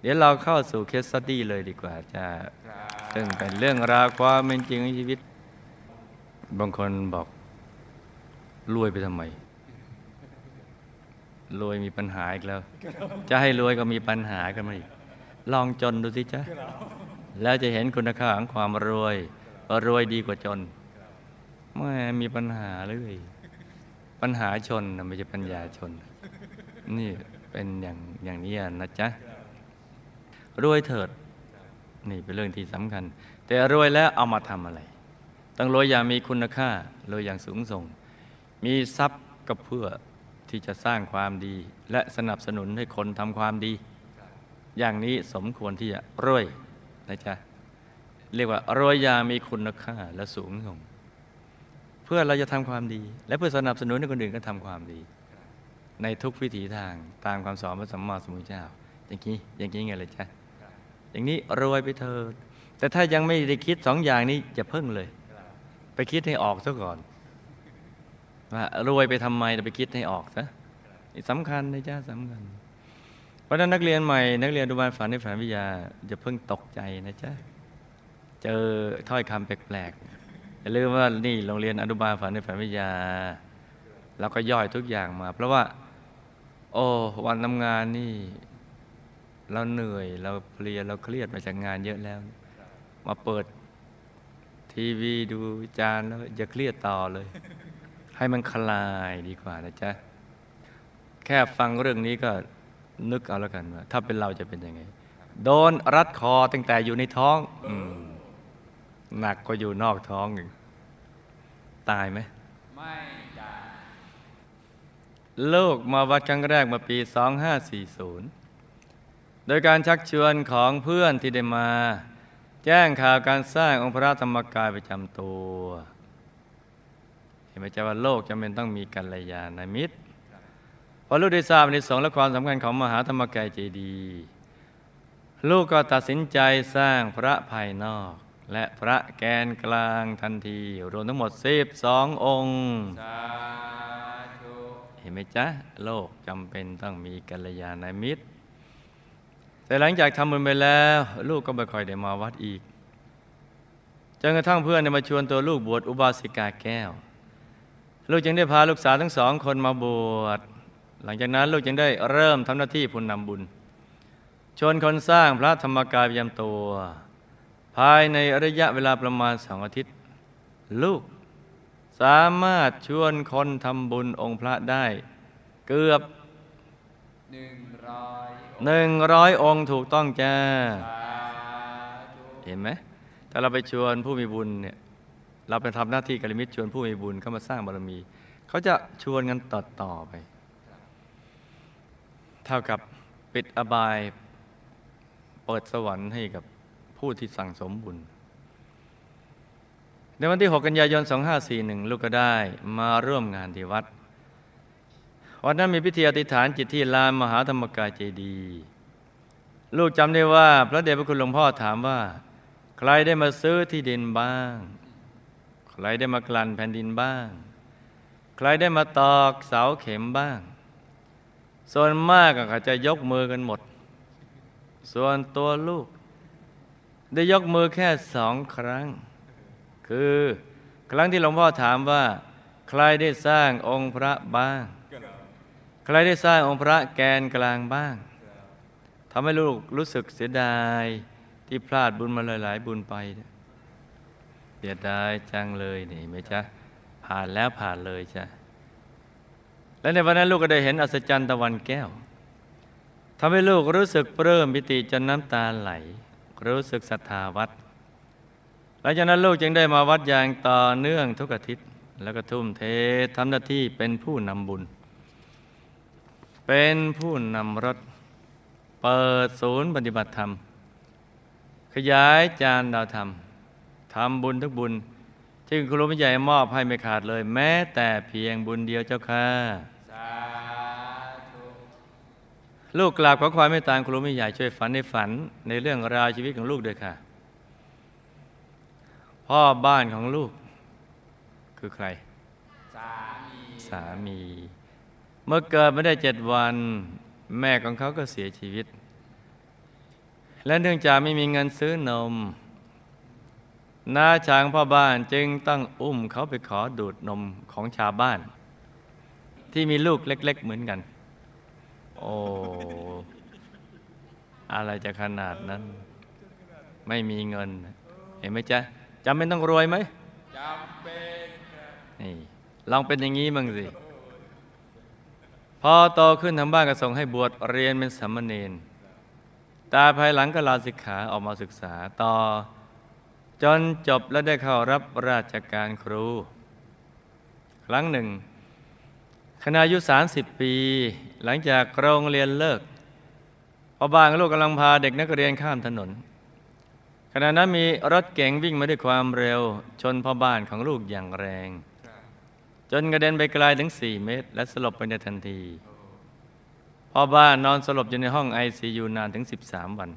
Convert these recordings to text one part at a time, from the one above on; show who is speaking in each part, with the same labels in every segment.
Speaker 1: เดี๋ยวเราเข้าสู่เคสสตี้เลยดีกว่าจะซึ่งเป็นเรื่องราวความเป็นจริงในชีวิต บางคนบอกรวยไปทำไมรวยมีปัญหาอีกแล้ว จะให้รวยก็มีปัญหากันมาอีกลองจนดูสิจ๊ะแล้วจะเห็นคุณค่าของความรวยรวยดีกว่าจนไม่มีปัญหาเลย ปัญหาชนไม่ใช่ปัญญาชน นี่เป็นอย่างอย่างนี้นะจ๊ะ รวยเถิด นี่เป็นเรื่องที่สำคัญ แต่รวยแล้วเอามาทำอะไร ต้องรวยอย่างมีคุณค่ารวยอย่างสูงส่ง มีทรัพย์ก็เพื่อที่จะสร้างความดี และสนับสนุนให้คนทำความดี อย่างนี้สมควรที่จะรวยนะจ๊ะเรียกว่ารวยอย่างมีคุณค่าและสูงส่ง เพื่อเราจะทำความดี และเพื่อสนับสนุนให้คนอื่นก็ทำความดี ในทุกวิถีทางตามคำสอนพระสัมมาสัมพุทธเจ้า อย่างนี้อย่างนี้ไงเลยจ๊ะ อย่างนี้รวยไปเถิด แต่ถ้ายังไม่ได้คิดสองอย่างนี้จะเพิ่งเลย ไปคิดให้ออกซะก่อน ว่ารวยไปทำไมเราไปคิดให้ออกซะสำคัญนะจ๊ะสำคัญ เพราะนั้นนักเรียนใหม่ นักเรียนดูบานฝันในฝันวิทยาจะเพิ่งตกใจนะจ๊ะเจอถ้อยคำแปลกๆอย่าลืมว่านี่โรงเรียนอนุบาลฝันในฝันวิทยาเราก็ย่อยทุกอย่างมา เพราะว่า โอ้วันทำงานนี่ เราเหนื่อยเราเพลียเราเครียดมาจากงานเยอะแล้ว มาเปิดทีวีดูจานแล้วอย่าเครียดต่อเลย ให้มันคลายดีกว่านะจ๊ะ แค่ฟังเรื่องนี้ก็นึกเอาแล้วกันว่า ถ้าเป็นเราจะเป็นยังไง โดนรัดคอตั้งแต่อยู่ในท้องอหนักก็อยู่นอกท้องอีกตายไหมไม่ตายลูกมาวัดครั้งแรกมาปี 2540 โดยการชักชวนของเพื่อนที่ได้มา แจ้งข่าวการสร้างองค์พระธรรมกายประจำตัว เห็นไหมจ๊ะว่าโลกจำเป็นต้องมีกัลยาณมิตรพอลูกได้ทราบในสงและความสำคัญของมหาธรรมกายเจดี ลูกก็ตัดสินใจสร้างพระภายนอก และพระแกนกลางทันที รวมทั้งหมดสิบสององค์ เห็นไหมจ๊ะ โลกจำเป็นต้องมีกัลยาณมิตร แต่หลังจากทำบุญไปแล้ว ลูกก็ไม่ค่อยได้มาวัดอีกจนกระทั่งเพื่อนมาชวนตัวลูกบวชอุบาสิกาแก้ว ลูกจึงได้พาลูกสาวทั้งสองคนมาบวชหลังจากนั้นลูกจึงได้เริ่มทำหน้าที่พุนนำบุญ ชวนคนสร้างพระธรรมกายยำตัว ภายในระยะเวลาประมาณสองอาทิตย์ ลูกสามารถชวนคนทำบุญองค์พระได้ เกือบหนึ่ง หนึ่งร้อยองค์ถูกต้องจ้า เห็นไหม ถ้าเราไปชวนผู้มีบุญเนี่ย เราไปทำหน้าที่กัลมิตรชวนผู้มีบุญเข้ามาสร้างบารมี เขาจะชวนกันต่อต่อไป เท่ากับปิดอบาย เปิดสวรรค์ให้กับผู้ที่สั่งสมบุญ ในวันที่ 6 กันยายน 2541 ลูกก็ได้มาร่วมงานที่วัด วันนั้นมีพิธีอธิษฐานจิตที่ลานมหาธรรมกายเจดี ลูกจำได้ว่าพระเดชพระคุณหลวงพ่อถามว่า ใครได้มาซื้อที่ดินบ้าง ใครได้มากลั่นแผ่นดินบ้าง ใครได้มาตอกเสาเข็มบ้าง ส่วนมากก็จะยกมือกันหมด ส่วนตัวลูก ได้ยกมือแค่สองครั้ง คือครั้งที่หลวงพ่อถามว่า ใครได้สร้างองค์พระบ้าง ใครได้สร้างองค์พระแกนกลางบ้างทำให้ลูกรู้สึกเสียดายที่พลาดบุญมาหลาย ๆ บุญไปเสียดายจังเลยนี่ไหมจ๊ะผ่านแล้วผ่านเลยจ้ะและในวันนั้นลูกก็ได้เห็นอัศจรรย์ตะวันแก้วทำให้ลูกรู้สึกเริ่มปิติจนน้ำตาไหล รู้สึกศรัทธาวัดหลังจากนั้นลูกจึงได้มาวัดอย่างต่อเนื่องทุกอาทิตย์ แล้วก็ทุ่มเททำหน้าที่เป็นผู้นำบุญ เป็นผู้นำรถ เปิดศูนย์ปฏิบัติธรรม ขยายจานดาวธรรมทำบุญทุกบุญ ที่ครูไม่ใหญ่มอบให้ไม่ขาดเลย แม้แต่เพียงบุญเดียวเจ้าค่ะลูกกราบขอความเมตตาครูไม่ใหญ่ช่วยฝันในฝันในเรื่องราวชีวิตของลูกด้วยค่ะ พ่อบ้านของลูก คือใคร
Speaker 2: สามี
Speaker 1: สามี เมื่อเกิดไม่ได้เจ็ดวัน แม่ของเขาก็เสียชีวิต และเนื่องจากไม่มีเงินซื้อนมน้าช้างพ่อบ้านจึงต้องอุ้มเขาไปขอดูดนมของชาวบ้าน ที่มีลูกเล็ก ๆ เหมือนกัน โอ้อะไรจะขนาดนั้น ไม่มีเงิน เห็นไหมจ๊ะจำเป็นต้องรวยไหม
Speaker 2: จำเป็นครับ
Speaker 1: นี่ลองเป็นอย่างนี้บ้างสิ พอโตขึ้นทางบ้านก็ส่งให้บวชเรียนเป็นสามเณรตาภายหลังก็ลาสิกขาออกมาศึกษาต่อ จนจบและได้เข้ารับราชการครู ครั้งหนึ่งขณะอายุ 30 ปี หลังจากโรงเรียนเลิกพ่อบ้านลูกกำลังพาเด็กนักเรียนข้ามถนน ขณะนั้นมีรถเก๋งวิ่งมาด้วยความเร็ว ชนพ่อบ้านของลูกอย่างแรง จนกระเด็นไปไกลถึง4เมตร และสลบไปในทันทีพ่อบ้านนอนสลบอยู่ในห้องไอซียูนานถึง 13 วัน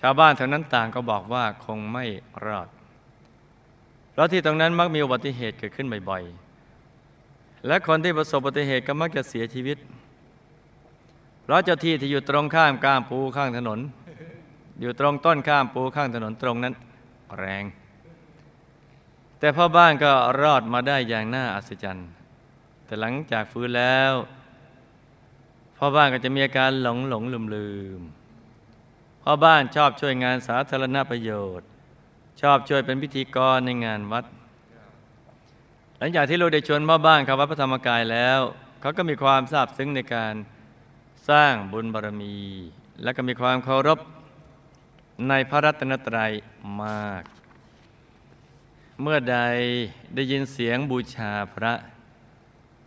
Speaker 1: ชาวบ้านแถวนั้นต่างก็บอกว่าคงไม่รอด เพราะที่ตรงนั้นมักมีอุบัติเหตุเกิดขึ้นบ่อยๆ และคนที่ประสบอุบัติเหตุก็มักจะเสียชีวิต เพราะเจ้าที่ที่อยู่ตรงข้ามก้ามปูข้างถนน อยู่ตรงต้นข้ามปูข้างถนนตรงนั้น แรง แต่พ่อบ้านก็รอดมาได้อย่างน่าอัศจรรย์ แต่หลังจากฟื้นแล้วพ่อบ้านก็จะมีอาการหลงหลงลืมลืมพ่อบ้านชอบช่วยงานสาธารณประโยชน์ ชอบช่วยเป็นพิธีกรในงานวัด หลังจากที่ลูกได้ชวนพ่อบ้านเข้าวัดพระธรรมกายแล้วเขาก็มีความซาบซึ้งในการสร้างบุญบารมี และก็มีความเคารพในพระรัตนตรัยมาก เมื่อใดได้ยินเสียงบูชาพระ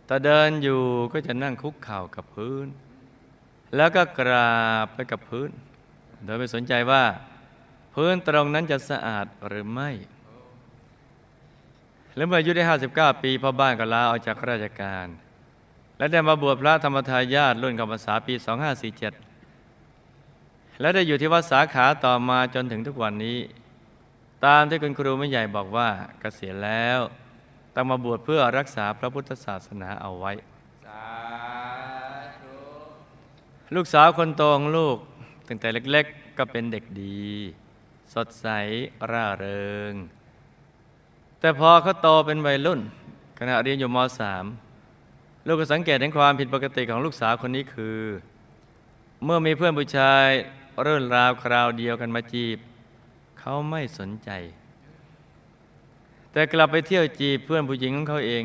Speaker 1: แต่เดินอยู่ก็จะนั่งคุกเข่ากับพื้น แล้วก็กราบไปกับพื้น โดยไม่สนใจว่า พื้นตรงนั้นจะสะอาดหรือไม่ แล้วเมื่ออายุได้ 59 ปีพ่อบ้านก็ลาออกจากราชการ และได้มาบวชพระธรรมทายาทรุ่นกรรมษาปี 2547 และได้อยู่ที่วัดสาขาต่อมาจนถึงทุกวันนี้ ตามที่คุณครูไม่ใหญ่บอกว่าเกษียณแล้วต้องมาบวชเพื่อรักษาพระพุทธศาสนาเอาไว้
Speaker 2: สาธุ
Speaker 1: ลูกสาวคนโตของลูกตั้งแต่เล็ก ๆ ก็เป็นเด็กดี สดใสร่าเริง แต่พอเขาโตเป็นวัยรุ่น ขณะเรียนอยู่ม .3 ลูกก็สังเกตเห็นความผิดปกติของลูกสาวคนนี้คือ เมื่อมีเพื่อนผู้ชายเรื่องราวคราวเดียวกันมาจีบ เขาไม่สนใจ แต่กลับไปเที่ยวจีบเพื่อนผู้หญิงของเขาเอง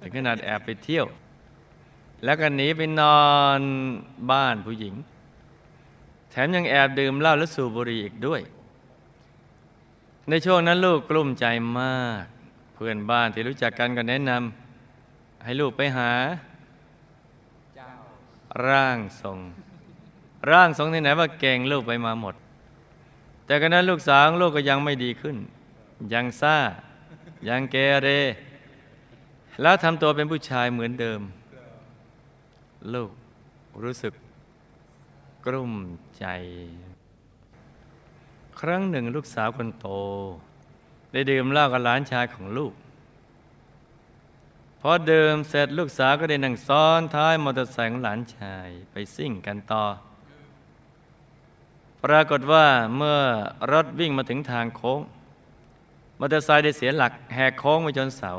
Speaker 1: ถึงขนาดแอบไปเที่ยว แล้วก็หนีไปนอนบ้านผู้หญิง แถมยังแอบดื่มเหล้าและสูบบุหรี่อีกด้วย ในช่วงนั้นลูกกลุ้มใจมาก เพื่อนบ้านที่รู้จักกันก็แนะนำให้ลูกไปหา
Speaker 2: เจ้า
Speaker 1: ร่างทรง ร่างทรงที่ไหนว่าเก่งลูกไปมาหมด แต่ก็นั้นลูกสาวของลูกก็ยังไม่ดีขึ้น ยังซ่า ยังเกเร แล้วทำตัวเป็นผู้ชายเหมือนเดิม ลูกรู้สึกกลุ้มใจ ครั้งหนึ่งลูกสาวคนโต ได้ดื่มเหล้ากับหลานชายของลูกพอดื่มเสร็จลูกสาวก็ได้นั่งซ้อนท้ายมอเตอร์ไซค์ของหลานชายไปซิ่งกันต่อ ปรากฏว่าเมื่อรถวิ่งมาถึงทางโค้งมอเตอร์ไซค์ได้เสียหลักแหกโค้งไปจนเสา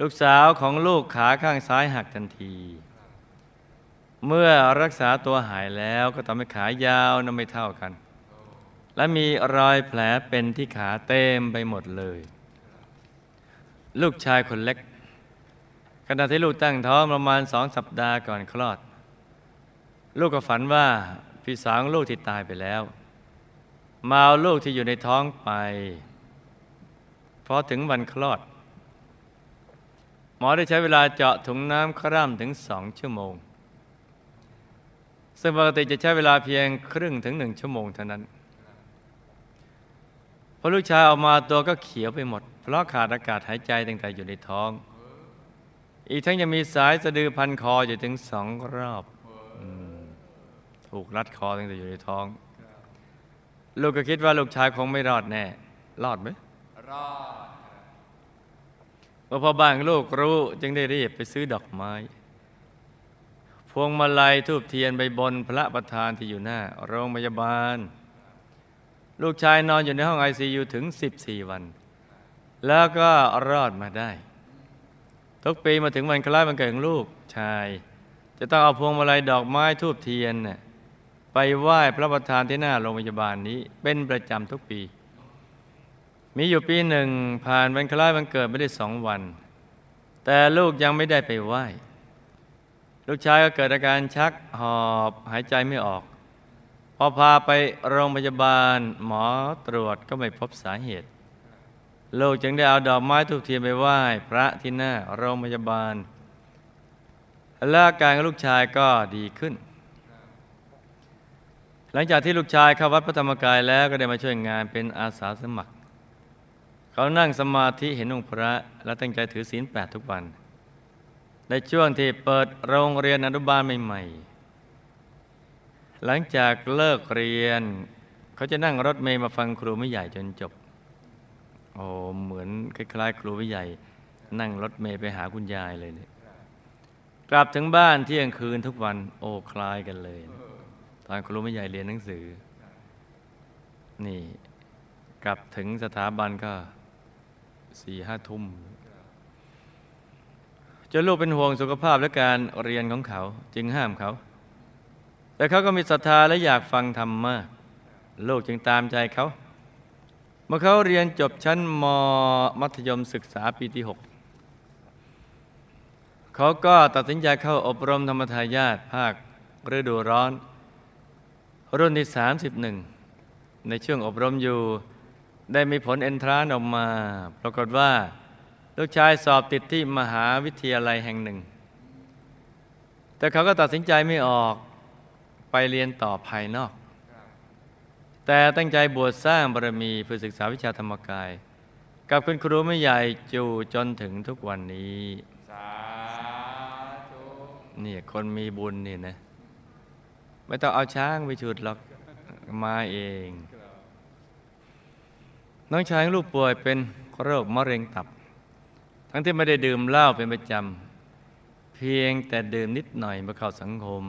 Speaker 1: ลูกสาวของลูกขาข้างซ้ายหักทันที เมื่อรักษาตัวหายแล้วก็ทำให้ขายาวนั้นไม่เท่ากัน และมีรอยแผลเป็นที่ขาเต็มไปหมดเลย ลูกชายคนเล็ก ขณะที่ลูกตั้งท้องประมาณสองสัปดาห์ก่อนคลอด ลูกก็ฝันว่า พี่สาวลูกที่ตายไปแล้ว มาเอาลูกที่อยู่ในท้องไปพอถึงวันคลอด หมอได้ใช้เวลาเจาะถุงน้ำคร่ำถึงสองชั่วโมง ซึ่งปกติจะใช้เวลาเพียงครึ่งถึงหนึ่งชั่วโมงเท่านั้นพอลูกชายออกมาตัวก็เขียวไปหมด เพราะขาดอากาศหายใจตั้งแต่อยู่ในท้อง อีกทั้งยังมีสายสะดือพันคออยู่ถึงสองรอบอ ถูกรัดคอตั้งแต่อยู่ในท้อง ลูกก็คิดว่าลูกชายคงไม่รอดแน่ รอดไหม
Speaker 2: รอด
Speaker 1: เมื่อพ่อบ้านลูกรู้จึงได้รีบไปซื้อดอกไม้ พวงมาลัยทูบเทียนไปบนพระประธานที่อยู่หน้า โรงพยาบาล ลูกชายนอนอยู่ในห้องไอซียูถึง 14 วัน แล้วก็รอดมาได้ ทุกปีมาถึงวันคล้ายวันเกิดของลูกชาย จะต้องเอาพวงมาลัยดอกไม้ทูบเทียนน่ะ ไปไหว้พระประธานที่หน้าโรงพยาบาลนี้เป็นประจำทุกปี มีอยู่ปีหนึ่งผ่านวันคล้ายวันเกิดไม่ได้สองวัน แต่ลูกยังไม่ได้ไปไหว้ ลูกชายก็เกิดอาการชักหอบหายใจไม่ออก พอพาไปโรงพยาบาลหมอตรวจก็ไม่พบสาเหตุ ลูกจึงได้เอาดอกไม้ทูบเทียนไปไหว้ พระที่หน้าโรงพยาบาลและอาการของลูกชายก็ดีขึ้น หลังจากที่ลูกชายเข้าวัดพระธรรมกายแล้วก็ได้มาช่วยงานเป็นอาสาสมัคร เขานั่งสมาธิเห็นองค์พระ และตั้งใจถือศีลแปดทุกวัน ในช่วงที่เปิดโรงเรียนอนุบาลใหม่ๆ หลังจากเลิกเรียน เขาจะนั่งรถเมย์มาฟังครูไม่ใหญ่จนจบ โอ้เหมือนคล้ายๆ ครูไม่ใหญ่ นั่งรถเมย์ไปหาคุณยายเลยเนี่ยกลับถึงบ้านเที่ยงคืนทุกวันโอ้คล้ายกันเลยนะ ตอนครูไม่ใหญ่เรียนหนังสือ นี่กลับถึงสถาบันก็สี่ห้าทุ่มจนลูกเป็นห่วงสุขภาพและการเรียนของเขา จึงห้ามเขา แต่เขาก็มีศรัทธาและอยากฟังธรรมมาก ลูกจึงตามใจเขา เมื่อเขาเรียนจบชั้นมมัธยมศึกษาปีที่ 6 เขาก็ตัดสินใจเข้าอบรมธรรมทายาทภาคฤดูร้อน รุ่นที่ 31 ในช่วงอบรมอยู่ ได้มีผลเอนทรานออกมา ปรากฏว่า ลูกชายสอบติดที่มหาวิทยาลัยแห่งหนึ่ง แต่เขาก็ตัดสินใจไม่ออกไปเรียนต่อภายนอก แต่ตั้งใจบวชสร้างบารมีเพื่อศึกษาวิชาธรรมกาย กับคุณครูไม่ใหญ่จู่จนถึงทุกวันนี้
Speaker 2: สาธุ
Speaker 1: เนี่ยคนมีบุญนี่นะ ไม่ต้องเอาช้างไปฉุดหรอกมาเอง น้องชายลูกป่วยเป็นโรคมะเร็งตับ ทั้งที่ไม่ได้ดื่มเหล้าเป็นประจำ เพียงแต่ดื่มนิดหน่อยมื่อเข้าสังคม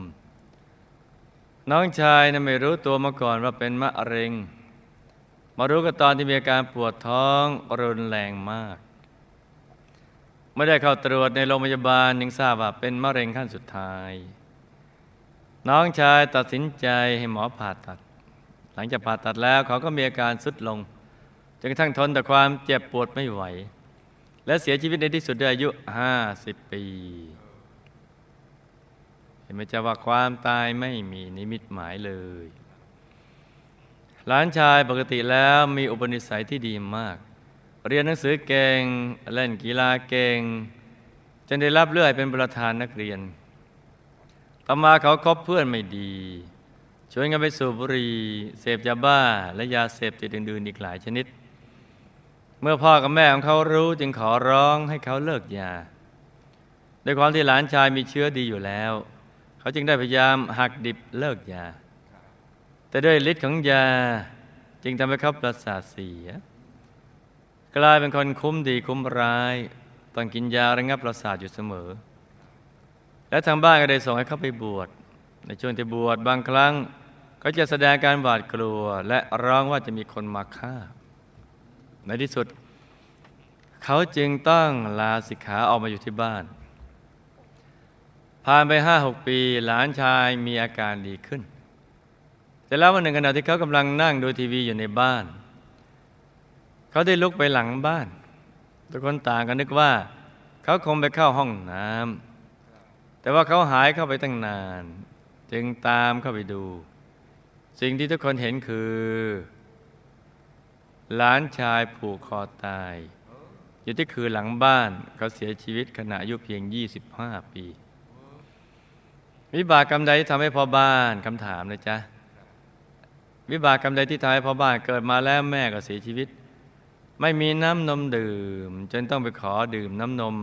Speaker 1: น้องชายนะไม่รู้ตัวมาก่อนว่าเป็นมะเร็ง มารู้ก็ตอนที่มีอาการปวดท้องรุนแรงมาก ไม่ได้เข้าตรวจในโรงพยาบาลยังทราบว่าเป็นมะเร็งขั้นสุดท้าย น้องชายตัดสินใจให้หมอผ่าตัด หลังจากผ่าตัดแล้วเขาก็มีอาการสุดลงจนกระทั่งทนต่อความเจ็บปวดไม่ไหว และเสียชีวิตในที่สุดด้วยอายุ 50 ปี เห็นไหมจ๊ะว่าความตายไม่มีนิมิตหมายเลย หลานชายปกติแล้วมีอุปนิสัยที่ดีมาก เรียนหนังสือเก่งเล่นกีฬาเก่งจนได้รับเลื่อยเป็นประธานนักเรียน ต่อมาเขาคบเพื่อนไม่ดีชวนกันไปสูบบุหรี่เสพยาบ้า และยาเสพติดอื่นๆอีกหลายชนิด เมื่อพ่อกับแม่ของเขารู้จึงขอร้องให้เขาเลิกยาด้วยความที่หลานชายมีเชื้อดีอยู่แล้ว เขาจึงได้พยายามหักดิบเลิกยา แต่ด้วยฤทธิ์ของยาจึงทำให้เขาประสาทเสีย กลายเป็นคนคุ้มดีคุ้มร้าย ต้องกินยาระงับประสาทอยู่เสมอ และทางบ้านก็ได้ส่งให้เขาไปบวช ในช่วงที่บวชบางครั้ง ก็จะแสดงการหวาดกลัว และร้องว่าจะมีคนมาฆ่า ในที่สุด เขาจึงต้องลาสิกขาออกมาอยู่ที่บ้าน ผ่านไปห้าหกปีหลานชายมีอาการดีขึ้น แต่แล้ววันหนึ่งขณะที่เขากำลังนั่งดูทีวีอยู่ในบ้าน เขาได้ลุกไปหลังบ้าน ทุกคนต่างกันนึกว่า เขาคงไปเข้าห้องน้ำ แต่ว่าเขาหายเข้าไปตั้งนาน จึงตามเข้าไปดู สิ่งที่ทุกคนเห็นคือ หลานชายผูกคอตาย อยู่ที่คือหลังบ้านเขาเสียชีวิตขณะอายุเพียง 25 ปี วิบากกรรมใดที่ทำให้พ่อบ้านคำถามนะจ๊ะวิบากกรรมใดที่ทำให้พ่อบ้านเกิดมาแล้วแม่ก็เสียชีวิต ไม่มีน้ำนมดื่ม จนต้องไปขอดื่มน้ำนม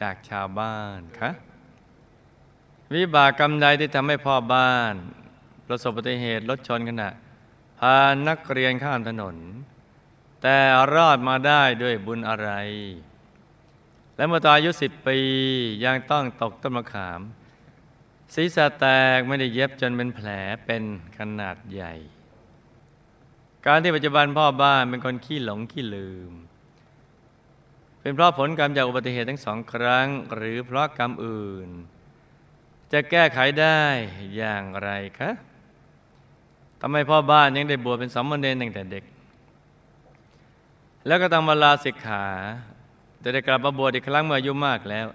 Speaker 1: จากชาวบ้านคะ วิบากกรรมใดที่ทำให้พ่อบ้าน ประสบอุบัติเหตุรถชนขณะพานักเรียนข้ามถนน แต่รอดมาได้ด้วยบุญอะไร และเมื่อตอนอายุสิบปียังต้องตกต้นมะขาม ศีรษะแตกไม่ได้เย็บจนเป็นแผลเป็นขนาดใหญ่ การที่ปัจจุบันพ่อบ้านเป็นคนขี้หลงขี้ลืม เป็นเพราะผลกรรมจากอุบัติเหตุทั้งสองครั้ง หรือเพราะกรรมอื่น จะแก้ไขได้อย่างไรคะทำไมพ่อบ้านยังได้บวชเป็นสามเณรตั้งแต่เด็ก แล้วก็ต้องมาลาสิกขาจะได้กลับมาบวชอีกครั้งเมื่ออายุมากแล้ว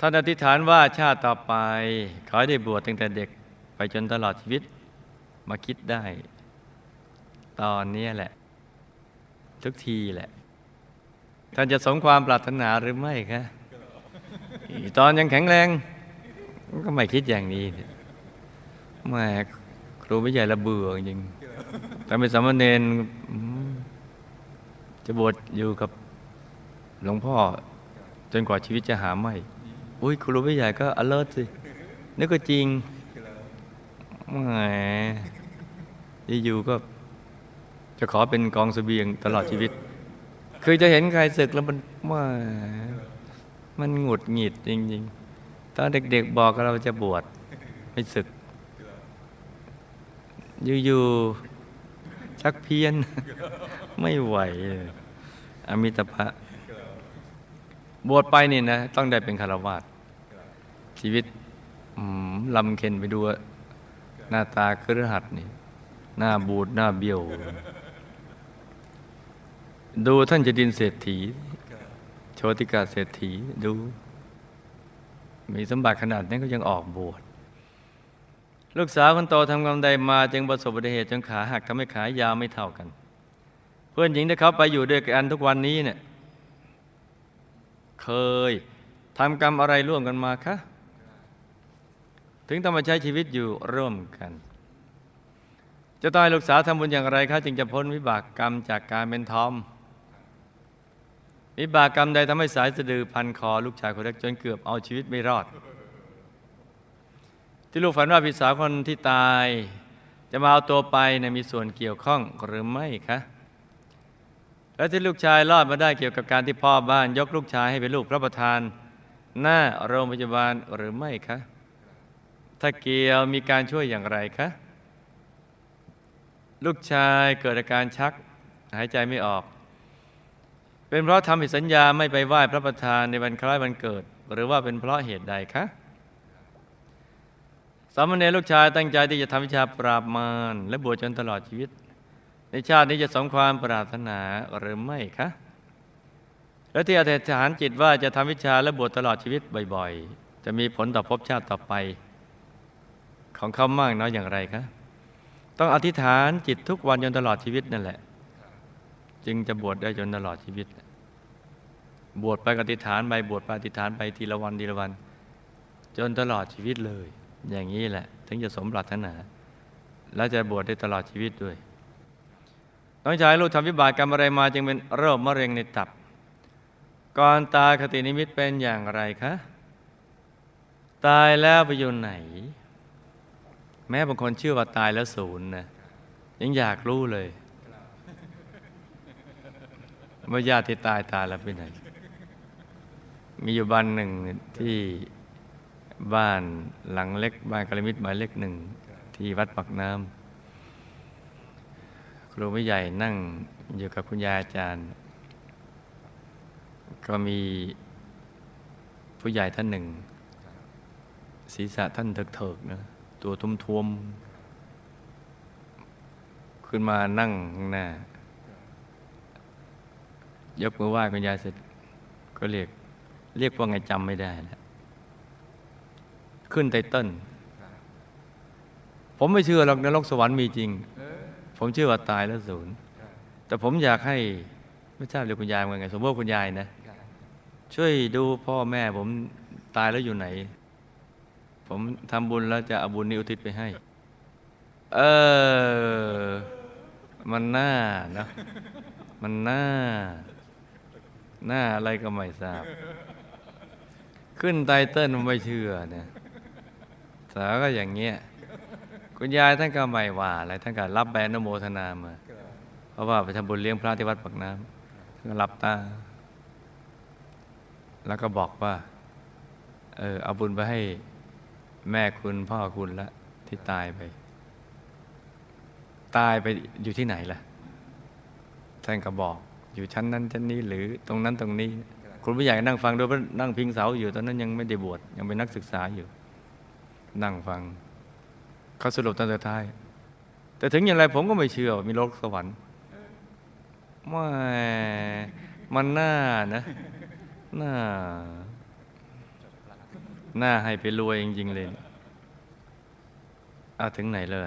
Speaker 1: ท่านอธิษฐานว่าชาติต่อไป ขอให้ได้บวชตั้งแต่เด็ก ไปจนตลอดชีวิต มาคิดได้ ตอนนี้แหละ ทุกทีแหละ ท่านจะสมความปรารถนาหรือไม่คะตอนยังแข็งแรง ก็ไม่คิดอย่างนี้แม่ครูไม่ใหญ่ละเบื่อจริงแต่เป็นสามเณรจะบวชอยู่กับหลวงพ่อ จนกว่าชีวิตจะหาไม่ อุ้ยครูไม่ใหญ่ก็ alert สินึกก็จริงแหมอยู่ก็จะขอเป็นกองสเสบียงตลอดชีวิต คือจะเห็นใครศึกแล้วมันว่ามันหงุดหงิดจริง ๆ ตอนเด็กๆบอกเราจะบวชไม่ศึก อยู่ๆชักเพี้ยน ไม่ไหว อมิตภะบวชไปนี่นะ ต้องได้เป็นคารวาสชีวิตลำเค็นไปดูหน้าตาครือหัดนี่ หน้าบูดหน้าเบี้ยว ดูท่านจะดินเศรษฐี โชติกาเศรษฐีดู มีสมบัติขนาดนั้นก็ยังออกบวชลูกสาวคนโตทำกรรมใดมาจึงประสบอุบัติเหตุจนขาหักทำให้ขายาวไม่เท่ากัน เพื่อนหญิงที่เขาไปอยู่ด้วยกันทุกวันนี้เนี่ยเคยทำกรรมอะไรร่วมกันมาคะถึงต้องมาใช้ชีวิตอยู่ร่วมกัน จะต้องให้ลูกสาวทำบุญอย่างไรคะจึงจะพ้นวิบากกรรมจากการเป็นทอม วิบากกรรมใดทำให้สายสะดือพันคอลูกชายคนเล็กจนเกือบเอาชีวิตไม่รอด ที่ลูกฝันว่าพี่สาวคนที่ตาย จะมาเอาตัวไปนมีส่วนเกี่ยวข้องหรือไม่คะและที่ลูกชายรอดมาได้เกี่ยวกับการที่พ่อบ้าน ยกลูกชายให้เป็นลูกพระประธาน หน้าโรงพยาบาลหรือไม่คะ ถ้าเกี่ยวมีการช่วยอย่างไรคะ ลูกชายเกิดอาการชัก หายใจไม่ออก เป็นเพราะทำผิดสัญญาไม่ไปไหว้พระประธานในวันคล้ายวันเกิด หรือว่าเป็นเพราะเหตุใดคะสามเณรลูกชายตั้งใจที่จะทำวิชาปราบมารและบวชจนตลอดชีวิต ในชาตินี้จะสมความปรารถนาหรือไม่คะ และที่อธิษฐานจิตว่าจะทำวิชาและบวชตลอดชีวิตบ่อยๆ จะมีผลต่อภพชาติต่อไป ของเขามากน้อยอย่างไรคะต้องอธิษฐานจิตทุกวันจนตลอดชีวิตนั่นแหละ จึงจะบวชได้จนตลอดชีวิต บวชไปอธิฐานไปบวชไปอธิฐานไปทีละวันทีละวัน จนตลอดชีวิตเลย อย่างนี้แหละ ถึงจะสมปรารถนา และจะบวชได้ตลอดชีวิตด้วยน้องชายลูกทำวิบากกรรมอะไรมาจึงเป็นโรคมะเร็งในตับก่อนตายคตินิมิตเป็นอย่างไรคะ ตายแล้วไปอยู่ไหน แม้บางคนเชื่อว่าตายแล้วศูนย์นะยังอยากรู้เลย ว่าญาติที่ตายตายแล้วไปไหน มีอยู่บ้านหนึ่งที่บ้านหลังเล็ก บ้านกระมิดหมายเล็กหนึ่ง ที่วัดปักน้ำครูไม่ใหญ่นั่งอยู่กับคุณยายอาจารย์ ก็มีผู้ใหญ่ท่านหนึ่ง ศีรษะท่านเถิกๆนะตัวทุ่มทวมขึ้นมานั่งข้างหน้า ยกมือไหว้คุณยายเสร็จก็เรียก เรียกว่าไงจำไม่ได้แล้วขึ้นไตเติ้ลผมไม่เชื่อหรอกนรกสวรรค์มีจริง ผมเชื่อว่าตายแล้วศูนย์แต่ผมอยากให้ไม่ทราบเลยคุณยายเป็นไง สมมติคุณยายนะ ช่วยดูพ่อแม่ ผมตายแล้วอยู่ไหน ผมทำบุญแล้วจะเอาบุญนี้อุทิศไปให้ เออ มันน่านะมันน่า หน้าอะไรก็ไม่ทราบ ขึ้นไตเติ้ลไม่เชื่อเนี่ยสาก็อย่างเงี้ยคุณยายท่านก็ไม่ว่าอะไรท่านก็รับแบนโมทนามา เพราะว่าไปทำบุญเลี้ยงพระที่วัดปักน้ำท่านก็รับตา แล้วก็บอกว่า เออเอาบุญไปให้แม่คุณพ่อคุณละที่ตายไป ตายไปอยู่ที่ไหนล่ะ ท่านก็บอก อยู่ชั้นนั้นชั้นนี้หรือตรงนั้นตรงนี้ คุณไม่อยากนั่งฟังด้วยเพราะนั่งพิงเสาอยู่ตอนนั้นยังไม่ได้บวชยังเป็นนักศึกษาอยู่ นั่งฟังเขาสรุปตอนสุดท้าย แต่ถึงอย่างไรผมก็ไม่เชื่อมีโลกสวรรค์ไม่มันน่านะน่าน่าให้ไปรวยจริงๆเลยอาถึงไหนเลย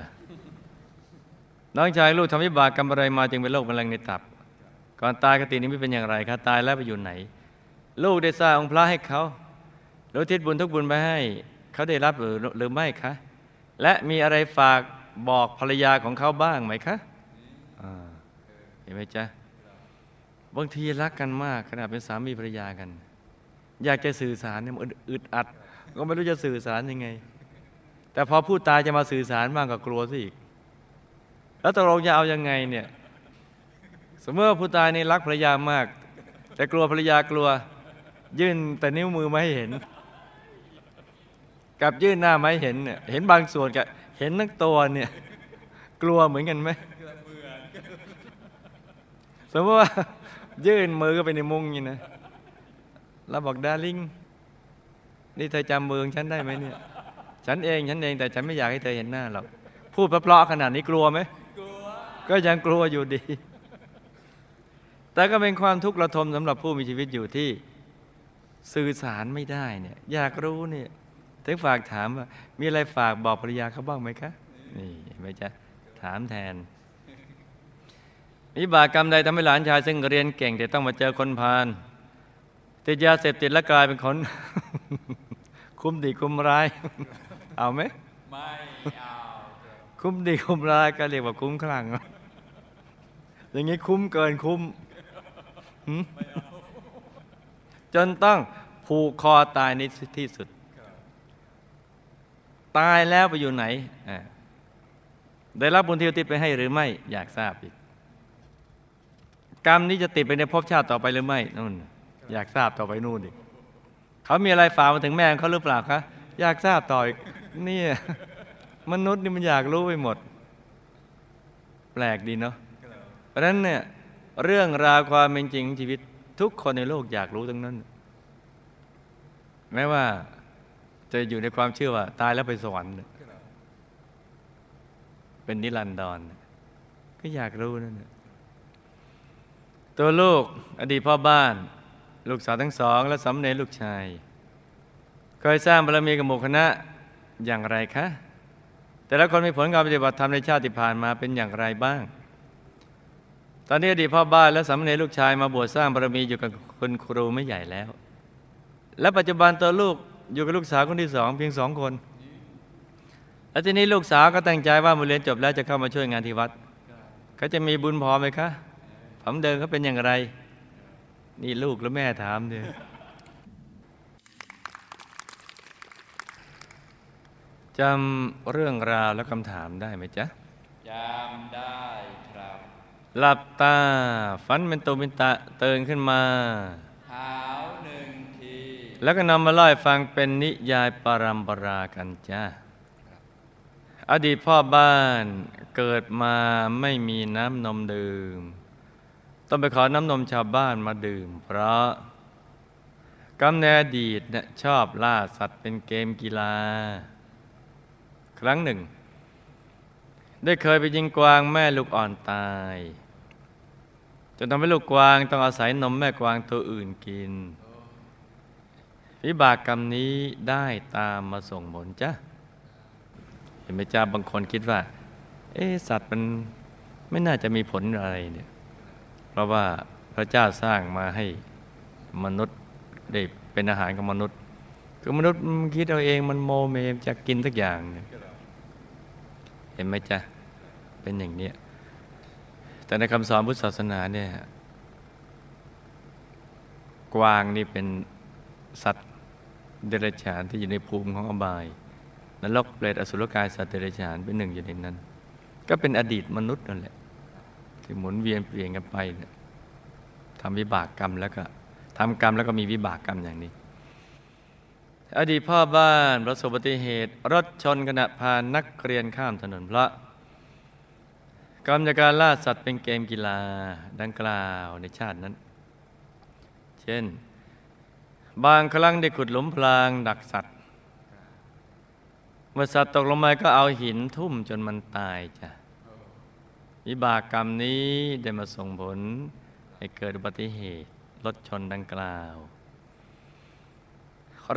Speaker 1: น้องชายลูกทำวิบากกรรมอะไรมาจึงเป็นโรคมะเร็งในตับ ก่อนตายกตินี้ไม่เป็นอย่างไรคะตายแล้วไปอยู่ไหน ลูกได้สร้างองค์พระให้เขาแลวทิศบุญทุกบุญไปให้ เขาได้รับหรือหรือไม่คะและมีอะไรฝากบอกภรรยาของเขาบ้างไหมคะเห็นไหมจ๊ะบางทีรักกันมากขนาดเป็นสามีภรรยากัน อยากจะสื่อสารเนี่ยมันอึดอัด ก็ไม่รู้จะสื่อสารยังไง แต่พอพูดตายจะมาสื่อสารบ้างก็กลัวซะอีก แล้วตกลงจะเอายังไงเนี่ย สมมติว่าผู้ตายนี่รักภรรยามาก แต่กลัวภรรยากลัว ยื่นแต่นิ้วมือมาให้เห็น กับยื่นหน้ามาให้เห็นเนี่ยเห็นบางส่วนกับเห็นทั้งตัวเนี่ย กลัวเหมือนกันไหมสมมติว่า ยื่นมือก็ไปในมุ้งนี่นะแล้วบอกดาริงนี่เธอจำมือของฉันได้ไหมเนี่ย ฉันเองฉันเองแต่ฉันไม่อยากให้เธอเห็นหน้าหรอกพูดเพราะๆขนาดนี้กลัวไหมก็ยังกลัวอยู่ดี แต่ก็เป็นความทุกข์ระทมสำหรับผู้มีชีวิตอยู่ที่สื่อสารไม่ได้เนี่ยอยากรู้เนี่ยถึงฝากถามว่ามีอะไรฝากบอกภรรยาเขาบ้างไหมคะ นี่เห็นไหมจ๊ะถามแทนวิบากกรรมใดทำให้หลานชาย ซึ่งเรียนเก่ง แต่ต้องมาเจอคนพาลติดยาเสพติดและกลายเป็นคน คุ้มดีคุ้มร้าย เอาไหม
Speaker 2: ไม่เอา
Speaker 1: คุ้มดีคุ้มร้ายก็เรียกว่าคุ้มคลั่งอย่างนี้คุ้มเกินคุ้มหืม จนต้องผูกคอตายในที่สุด ตายแล้วไปอยู่ไหน ได้รับบุญที่อุทิศไปให้หรือไม่ อยากทราบอีก กรรมนี้จะติดไปในภพชาติต่อไปหรือไม่นู่น อยากทราบต่อไปนู่นอีกเขามีอะไรฝากมาถึงแม่เขาหรือเปล่าคะอยากทราบต่ออีกเนี่ยมนุษย์นี่มันอยากรู้ไปหมด แปลกดีเนาะเพราะฉะนั้นเนี่ย เรื่องราวความเป็นจริงชีวิตทุกคนในโลกอยากรู้ทั้งนั้น แม้ว่าจะอยู่ในความเชื่อว่า ตายแล้วไปสวรรค์เป็นนิรันดรก็อยากรู้นั่นตัวลูกอดีตพ่อบ้าน ลูกสาวทั้งสอง และสำเนลูกชายเคยสร้างบารมีกับหมู่คณะอย่างไรคะ แต่ละคนมีผลการปฏิบัติธรรมในชาติผ่านมาเป็นอย่างไรบ้าง ตอนนี้อดีตพ่อบ้านและสามเณรลูกชายมาบวชสร้างบารมีอยู่กับคุณครูไม่ใหญ่แล้ว และปัจจุบันตัวลูกอยู่กับลูกสาวคนที่สองเพียงสองคน แล้วทีนี้ลูกสาวก็ตั้งใจว่าเมื่อเรียนจบแล้วจะเข้ามาช่วยงานที่วัดเขาจะมีบุญพอไหมคะผมเดินเขาเป็นอย่างไร นี่ลูกแล้วแม่ถามเนี่ยจำเรื่องราวและคำถามได้ไหมจ๊ะ
Speaker 2: จำได้ครับ
Speaker 1: หลับตา ฝันเป็นตัวเป็นตะเตือนขึ้นมา
Speaker 2: หาวหนึ่งที
Speaker 1: แล้วก็นำมาเล่าให้ฟังเป็นนิยายปรัมปรากันจ้าอดีตพ่อบ้านเกิดมาไม่มีน้ำนมดื่ม ต้องไปขอน้ำนมชาวบ้านมาดื่ม เพราะกำเนิดอดีตเนี่ยชอบล่าสัตว์เป็นเกมกีฬา ครั้งหนึ่ง ได้เคยไปยิงกวางแม่ลูกอ่อนตายจ นทำให้ลูกกวางต้องอาศัยนมแม่กวางตัวอื่นกินวิบากกรรมนี้ได้ตามมาส่งผลจ้ะเห็นไหมจ้าบางคนคิดว่า เอ๊ะสัตว์มันไม่น่าจะมีผลอะไรเนี่ย เพราะว่าพระเจ้าสร้างมาให้มนุษย์ได้เป็นอาหารของมนุษย์ คือมนุษย์คิดเอาเองมันโมเมมจะกินสักอย่างเนี่ยเห็นไหมจ๊ะ เป็นอย่างเนี้ย แต่ในคำสอนพุทธศาสนาเนี่ยกวางนี่เป็นสัตว์เดรัจฉานที่อยู่ในภูมิของอบายนรกเปรตอสุรกายสัตว์เดรัจฉานเป็นหนึ่งอยู่ในนั้น ก็เป็นอดีตมนุษย์นั่นแหละ ที่หมุนเวียนเปลี่ยนกันไปเนี่ยทำวิบากกรรมแล้วก็ทำกรรมแล้วก็มีวิบากกรรมอย่างนี้ อดีตพ่อบ้านประสบอุบัติเหตุ รถชนขณะพานักเรียนข้ามถนนพระ กรรมจากการล่าสัตว์เป็นเกมกีฬาดังกล่าวในชาตินั้น เช่น บางครั้งได้ขุดหลุมพรางดักสัตว์ เมื่อสัตว์ตกลงมาก็เอาหินทุ่มจนมันตายจ้ะวิบากกรรมนี้ได้มาส่งผลให้เกิดอุบัติเหตุรถชนดังกล่าว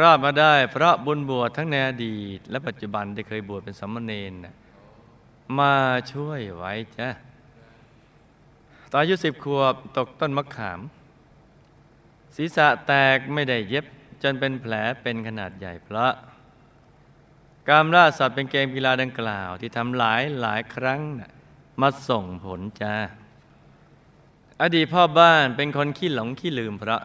Speaker 1: รอดมาได้เพราะบุญบวชทั้งในอดีต และปัจจุบันได้เคยบวชเป็นสามเณรนะ มาช่วยไว้จ้ะตอนอายุสิบขวบตกต้นมะขาม ศีรษะแตกไม่ได้เย็บ จนเป็นแผลเป็นขนาดใหญ่เพราะการล่าสัตว์เป็นเกมกีฬาดังกล่าว ที่ทำหลายหลายครั้งนะมาส่งผลจ้าอดีตพ่อบ้านเป็นคนขี้หลงขี้ลืมเพราะ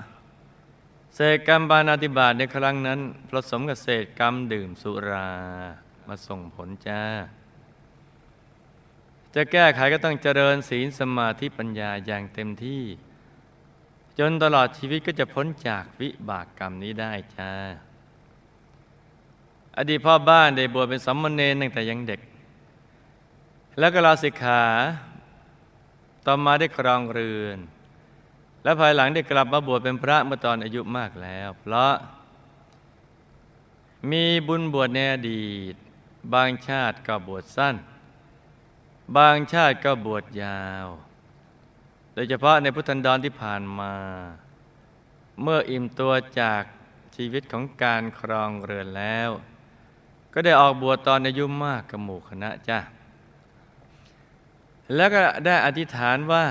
Speaker 1: เศษกรรมบานาติบาตในครั้งนั้นผสมกับเศษกรรมดื่มสุรามาส่งผลจ้า จะแก้ไขก็ต้องเจริญศีลสมาธิปัญญาอย่างเต็มที่ จนตลอดชีวิตก็จะพ้นจากวิบากกรรมนี้ได้จ้าอดีตพ่อบ้านได้บวชเป็นสัมมเนรตั้งแต่ยังเด็ก แล้วก็ลาสิกขา ต่อมาได้ครองเรือน และภายหลังได้กลับมาบวชเป็นพระเมื่อตอนอายุมากแล้ว เพราะ มีบุญบวชในอดีต บางชาติก็บวชสั้น บางชาติก็บวชยาว โดยเฉพาะในพุทธันดรที่ผ่านมา เมื่ออิ่มตัวจากชีวิตของการครองเรือนแล้ว ก็ได้ออกบวชตอนอายุมากกับหมู่คณะจ้ะแล้วก็ได้อธิษฐานว่า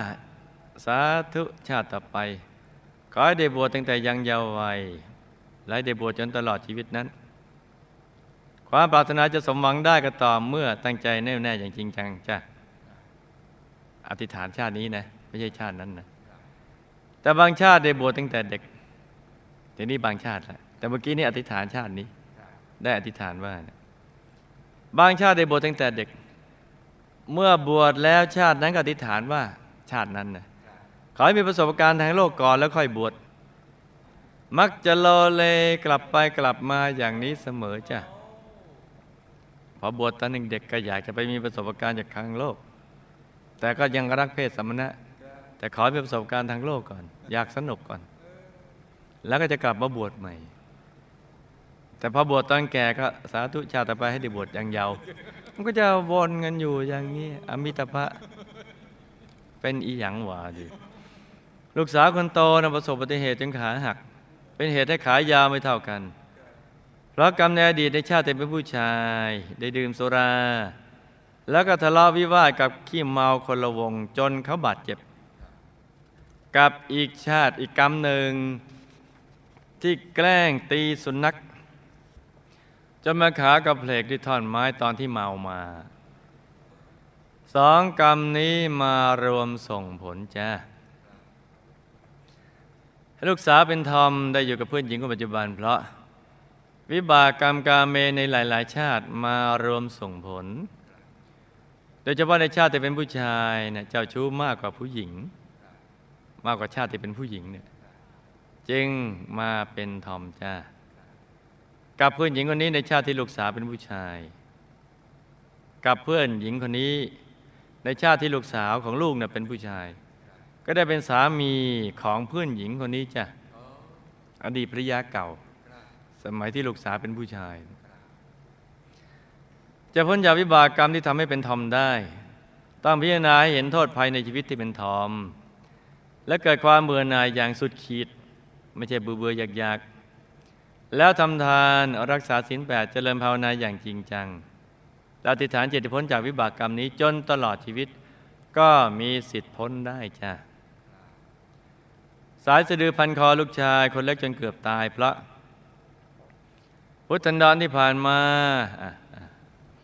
Speaker 1: สาธุชาติต่อไป ขอให้ได้บวชตั้งแต่ยังเยาว์วัยและได้บวชจนตลอดชีวิตนั้น ความปรารถนาจะสมหวังได้ก็ต่อเมื่อตั้งใจแน่วแน่อย่างจริงจังจ้ะอธิษฐานชาตินี้นะ ไม่ใช่ชาตินั้นนะแต่บางชาติได้บวชตั้งแต่เด็กทีนี้บางชาติแหละแต่เมื่อกี้นี่อธิษฐานชาตินี้ ได้อธิษฐานว่านะบางชาติได้บวชตั้งแต่เด็ก เมื่อบวชแล้วชาตินั้นก็อธิษฐานว่าชาตินั้นนะขอให้มีประสบการณ์ทางโลกก่อนแล้วค่อยบวชมักจะโลเลกลับไปกลับมาอย่างนี้เสมอจ้ะ พอบวชตอนเด็กๆก็อยากจะไปมีประสบการณ์จากทางโลก แต่ก็ยังรักเพศสมณะ แต่ขอให้มีประสบการณ์ทางโลกก่อน อยากสนุกก่อน แล้วก็จะกลับมาบวชใหม่ แต่พอบวชตอนแก่ก็สาธุชาติต่อไปให้ได้บวชอย่างยาวมันก็จะวนกันอยู่อย่างนี้อมิตภะเป็นอีหยังหวาดิลูกสาวคนโตนะประสบอุบัติเหตุจนขาหัก เป็นเหตุให้ขายาวไม่เท่ากัน ราะกรรมในอดีตในชาติเป็นผู้ชาย ได้ดื่มสุรา แล้วก็ทะเลาะวิวาทกับขี้เมาคนละวงจนเขาบาดเจ็บ กับอีกชาติอีกกรรมหนึ่ง ที่แกล้งตีสุนัขจนมาขากระเพลกด้วยท่อนไม้ตอนที่เมามาสองกรรมนี้มารวมส่งผลจ้าลูกสาวเป็นทอมได้อยู่กับเพื่อนหญิงคนปัจจุบันเพราะ วิบากกรรมกาเมในหลาย ๆ ชาติมารวมส่งผล โดยเฉพาะในชาติที่เป็นผู้ชายเนี่ยเจ้าชู้มากกว่าผู้หญิง มากกว่าชาติที่เป็นผู้หญิงเนี่ยจึงมาเป็นทอมจ้ากับเพื่อนหญิงคนนี้ในชาติที่ลูกสาวเป็นผู้ชาย กับเพื่อนหญิงคนนี้ ในชาติที่ลูกสาวของลูกเนี่ยเป็นผู้ชาย ก็ได้เป็นสามีของเพื่อนหญิงคนนี้จ้ะอดีตภรรยาเก่า มัยที่ลูกสาวเป็นผู้ชาย จะพ้นจากวิบากกรรมที่ทำให้เป็นทอมได้ ต้องพิจารณาให้เห็นโทษภัยในชีวิตที่เป็นทอม และเกิดความเบื่อหน่ายอย่างสุดขีด ไม่ใช่เบื่อเบื่ออยากๆ แล้วทำทานรักษาศีลแปดเจริญภาวนาอย่างจริงจังอธิษฐานเจตพ้นจากวิบากกรรมนี้จนตลอดชีวิต ก็มีสิทธิ์พ้นได้จ้ะสายสะดือพันคอลูกชายคนเล็กจนเกือบตายเพราะ พุทธันดรที่ผ่านมาอะอะ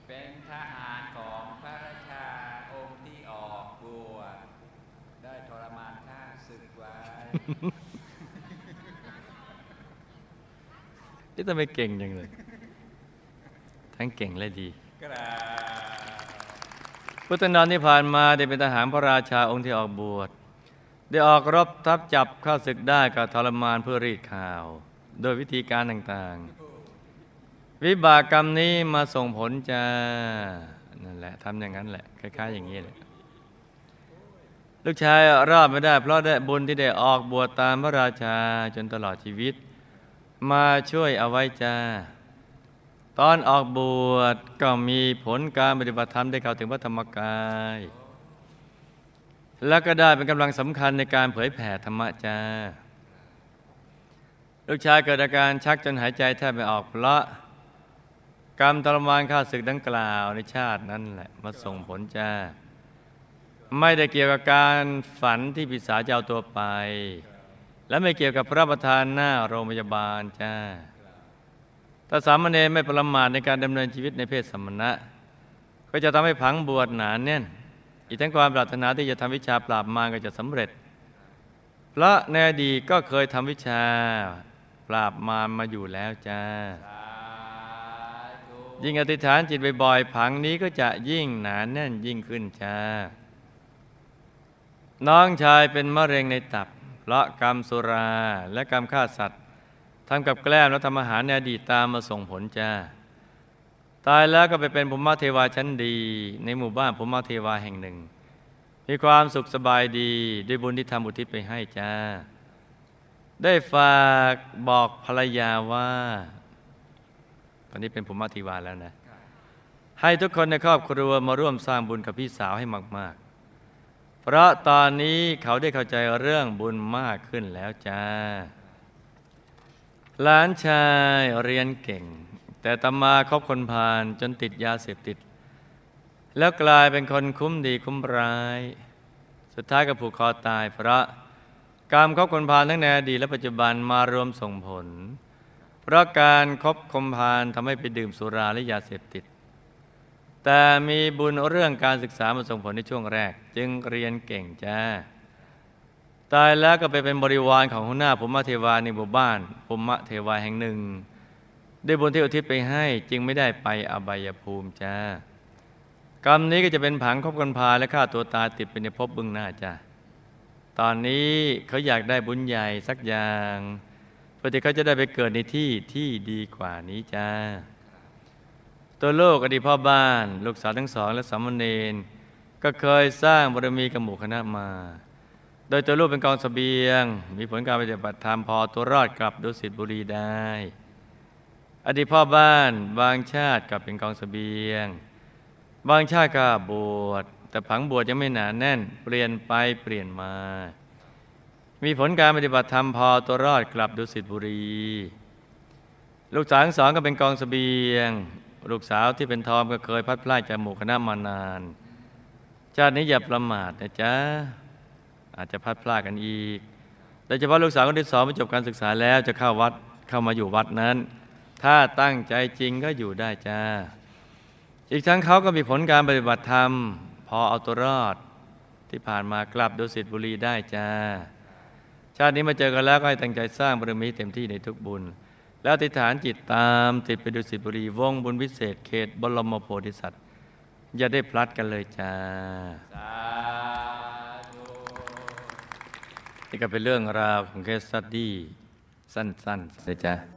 Speaker 2: เป็นทหารของพระราชาองค์ที่ออกบวชได้ทรมานข้าศึกไว้
Speaker 1: นี่ทำไมเก่งจังเลย ทั้งเก่งและดี
Speaker 2: กราบ
Speaker 1: พุทธันดรที่ผ่านมาได้เป็นทหารพระราชาองค์ที่ออกบวช ได้ออกรบทับจับเข้าศึกได้ก็ทรมานเพื่อรีดข่าว โดยวิธีการต่างๆ วิบากกรรมนี้มาส่งผลจ้านั่นแหละทำอย่างนั้นแหละคล้ายๆอย่างนี้แหละลูกชายรอดไม่ได้ เพราะได้บุญที่ได้ออกบวชตามพระราชาจนตลอดชีวิต มาช่วยเอาไว้จ้า ตอนออกบวชก็มีผลการปฏิบัติธรรมได้เข้าถึงพระธรรมกาย แล้วก็ได้เป็นกำลังสำคัญในการเผยแผ่ธรรมะจ้า ลูกชายเกิดอาการชักจนหายใจแทบไม่ออกเพราะ กรรมทรมานข้าศึกดังกล่าวในชาตินั้นแหละมาส่งผลจ้า ไม่ได้เกี่ยวกับการฝันที่ปิศาจจะเอาตัวไป และไม่เกี่ยวกับพระประธานหน้าโรงพยาบาลจ้าถ้าสามเณรไม่ประมาทในการดำเนินชีวิตในเพศสมณะ ก็จะทำให้ผังบวชหนานแน่น อีกทั้งความปรารถนาที่จะทำวิชาปราบมารก็จะสำเร็จเพราะในอดีตก็เคยทำวิชาปราบมารมาอยู่แล้วจ้า ยิ่งอธิษฐานจิตบ่อยๆผังนี้ก็จะยิ่งหนาแน่นยิ่งขึ้นจ้า น้องชายเป็นมะเร็งในตับ เพราะกรรมสุราและกรรมฆ่าสัตว์ทำกับแกล้มและทำอาหารในอดีตตามมาส่งผลจ้า ตายแล้วก็ไปเป็นภูมิเทวาชั้นดี ในหมู่บ้านภูมิเทวาแห่งหนึ่ง มีความสุขสบายดีด้วยบุญที่ทำอุทิศไปให้จ้า ได้ฝากบอกภรรยาว่า อนนี้เป็นภูมิเทวาแล้วนะ ให้ทุกคนในครอบครัวมาร่วมสร้างบุญกับพี่สาวให้มาก ๆ เพราะตอนนี้เขาได้เข้าใจเรื่องบุญมากขึ้นแล้วจ้า หลานชายเรียนเก่ง แต่ตมาคบคนพาลจนติดยาเสพติด แล้วกลายเป็นคนคุ้มดีคุ้มร้าย สุดท้ายก็ผูกคอตายเพราะกรรมคบคนพาลทั้งในอดีตและปัจจุบันมารวมส่งผล เพราะการครบคมพาลทำให้ไปดื่มสุราและยาเสพติด แต่มีบุญเรื่องการศึกษามาส่งผลในช่วงแรก จึงเรียนเก่งจ้า ตายแล้วก็ไปเป็นบริวารของหัวหน้าภูมิเทวาในหมู่บ้านภูมิเทวาแห่งหนึ่งด้วยบุญที่อุทิศไปให้จึงไม่ได้ไปอบายภูมิจ้ากรรมนี้ก็จะเป็นผังคบกันพาและฆ่าตัวตายติดไปในภพบึงหน้าจ้าตอนนี้เขาอยากได้บุญใหญ่สักอย่าง พื่อที่เขาจะได้ไปเกิดในที่ที่ดีกว่านี้จ้า ตัวโลกอดีตพ่อบ้าน ลูกสาวทั้งสอง และสามเณรก็เคยสร้างบารมีกับหมู่คณะมา โดยตัวลูกเป็นกองสเสบียง มีผลการปฏิบัติธรรมพอตัวรอดกลับดุสิตบุรีได้ อดีตพ่อบ้านบางชาติกลับเป็นกองสเสบียง บางชาติก็บวชแต่ผังบวชยังไม่หนาแน่น เปลี่ยนไปเปลี่ยนมา มีผลการปฏิบัติธรรมพอตัวรอดกลับดุสิตบุรี ลูกสาวสองก็เป็นกองสเสบียง ลูกสาวที่เป็นทอมก็เคยพัดพลาดจากหมู่คณะมานาน ชาตินี้อย่าประมาทนะจ๊ะ อาจจะพัดพลาดกันอีกโดยเฉพาะลูกสาวคนที่สองไปจบการศึกษาแล้วจะเข้าวัดเข้ามาอยู่วัดนั้น ถ้าตั้งใจจริงก็อยู่ได้จ้าอีกทั้งเขาก็มีผลการปฏิบัติธรรม พอเอาตัวรอดที่ผ่านมากลับดุสิตบุรีได้จ้า ชาตินี้มาเจอกันแล้วก็ให้ตั้งใจสร้างบารมีเต็มที่ในทุกบุญ แล้วอธิษฐานจิตตามติดไปดุสิตบุรีวงบุญวิเศษเขตบรมโพธิสัตว์ อย่าได้พลัดกันเลยจ้า
Speaker 2: สาธุ
Speaker 1: นี่ก็เป็นเรื่องราวของเคสสตดี้สั้นๆนะจ๊ะ